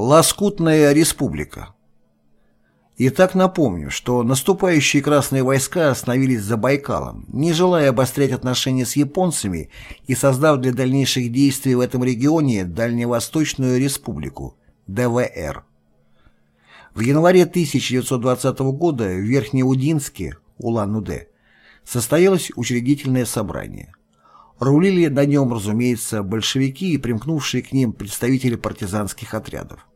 Лоскутная республика Итак, напомню, что наступающие красные войска остановились за Байкалом, не желая обострять отношения с японцами и создав для дальнейших действий в этом регионе Дальневосточную республику, ДВР. В январе 1920 года в Верхнеудинске, Улан-Удэ, состоялось учредительное собрание. Рулили на нем, разумеется, большевики и примкнувшие к ним представители партизанских отрядов.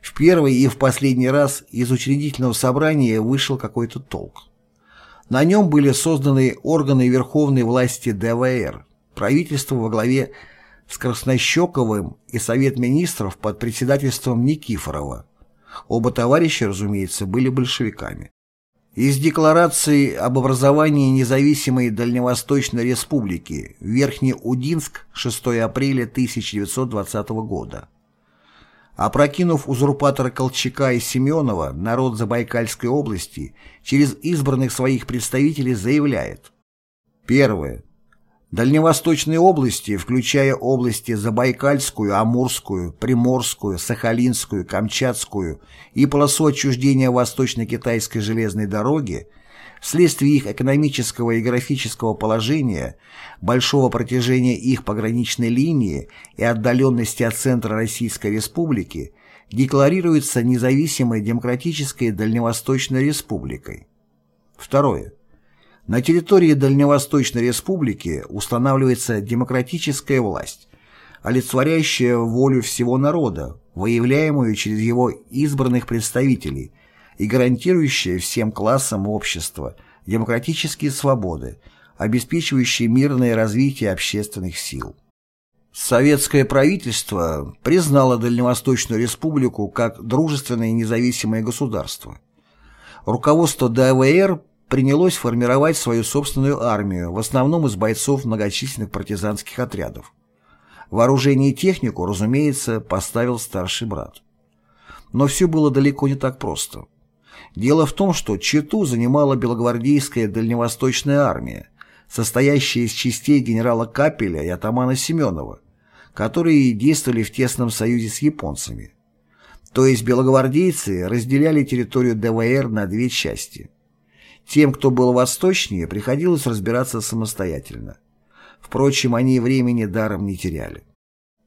В первый и в последний раз из учредительного собрания вышел какой-то толк. На нем были созданы органы верховной власти ДВР, правительство во главе с Краснощековым и Совет министров под председательством Никифорова. Оба товарища, разумеется, были большевиками. Из декларации об образовании независимой Дальневосточной Республики Верхнеудинск 6 апреля 1920 года. Опрокинув узурпатора Колчака и Семенова, народ Забайкальской области через избранных своих представителей заявляет. Первое. Дальневосточные области, включая области Забайкальскую, Амурскую, Приморскую, Сахалинскую, Камчатскую и полосу отчуждения Восточно-Китайской железной дороги, вследствие их экономического и географического положения, большого протяжения их пограничной линии и отдаленности от центра Российской Республики, декларируется независимой демократической Дальневосточной Республикой. Второе. На территории Дальневосточной Республики устанавливается демократическая власть, олицетворяющая волю всего народа, выявляемую через его избранных представителей и гарантирующая всем классам общества демократические свободы, обеспечивающие мирное развитие общественных сил. Советское правительство признало Дальневосточную Республику как дружественное и независимое государство. Руководство ДВР принялось формировать свою собственную армию, в основном из бойцов многочисленных партизанских отрядов. Вооружение и технику, разумеется, поставил старший брат. Но все было далеко не так просто. Дело в том, что Читу занимала Белогвардейская дальневосточная армия, состоящая из частей генерала Капеля и атамана Семенова, которые действовали в тесном союзе с японцами. То есть белогвардейцы разделяли территорию ДВР на две части – тем, кто был восточнее, приходилось разбираться самостоятельно. Впрочем, они времени даром не теряли.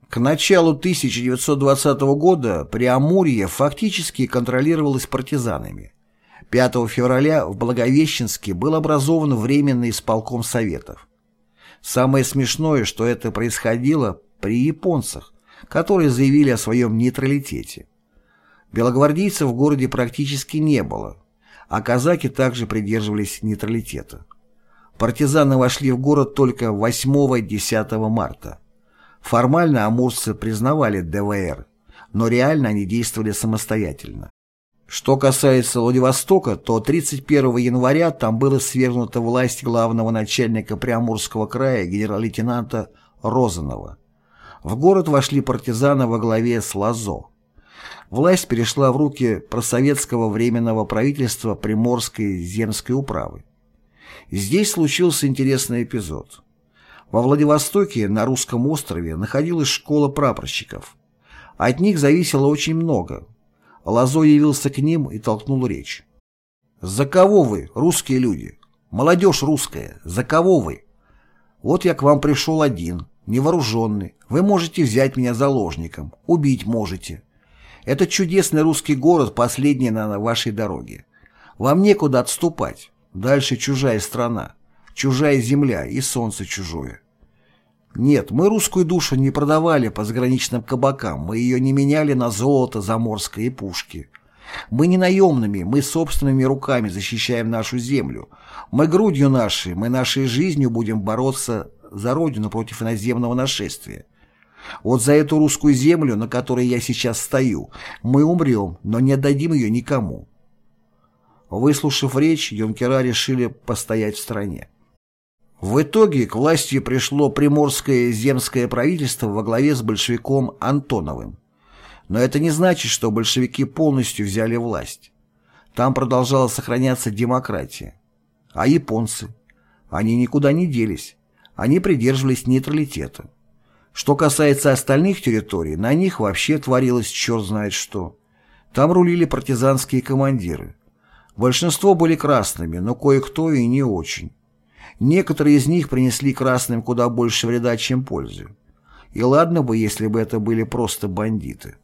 К началу 1920 года Преамурье фактически контролировалось партизанами. 5 февраля в Благовещенске был образован Временный исполком Советов. Самое смешное, что это происходило при японцах, которые заявили о своем нейтралитете. Белогвардейцев в городе практически не было, а казаки также придерживались нейтралитета. Партизаны вошли в город только 8-10 марта. Формально амурцы признавали ДВР, но реально они действовали самостоятельно. Что касается Владивостока, то 31 января там была свергнута власть главного начальника Приамурского края генерал-лейтенанта Розанова. В город вошли партизаны во главе с Лазо. Власть перешла в руки просоветского временного правительства Приморской земской управы. Здесь случился интересный эпизод. Во Владивостоке на русском острове находилась школа прапорщиков. От них зависело очень много. Лазо явился к ним и толкнул речь. «За кого вы, русские люди? Молодежь русская, за кого вы? Вот я к вам пришел один, невооруженный. Вы можете взять меня заложником, убить можете. Это чудесный русский город, последний на вашей дороге. Вам некуда отступать. Дальше чужая страна, чужая земля и солнце чужое. Нет, мы русскую душу не продавали по заграничным кабакам, мы ее не меняли на золото заморское и пушки. Мы не наемными, мы собственными руками защищаем нашу землю. Мы грудью нашей, мы нашей жизнью будем бороться за родину против иноземного нашествия. Вот за эту русскую землю, на которой я сейчас стою, мы умрем, но не отдадим ее никому. Выслушав речь, юнкера решили постоять в стороне. В итоге к власти пришло приморское земское правительство во главе с большевиком Антоновым. Но это не значит, что большевики полностью взяли власть. Там продолжала сохраняться демократия. А японцы? Они никуда не делись. Они придерживались нейтралитета. Что касается остальных территорий, на них вообще творилось черт знает что. Там рулили партизанские командиры. Большинство были красными, но кое-кто и не очень. Некоторые из них принесли красным куда больше вреда, чем пользы. И ладно бы, если бы это были просто бандиты.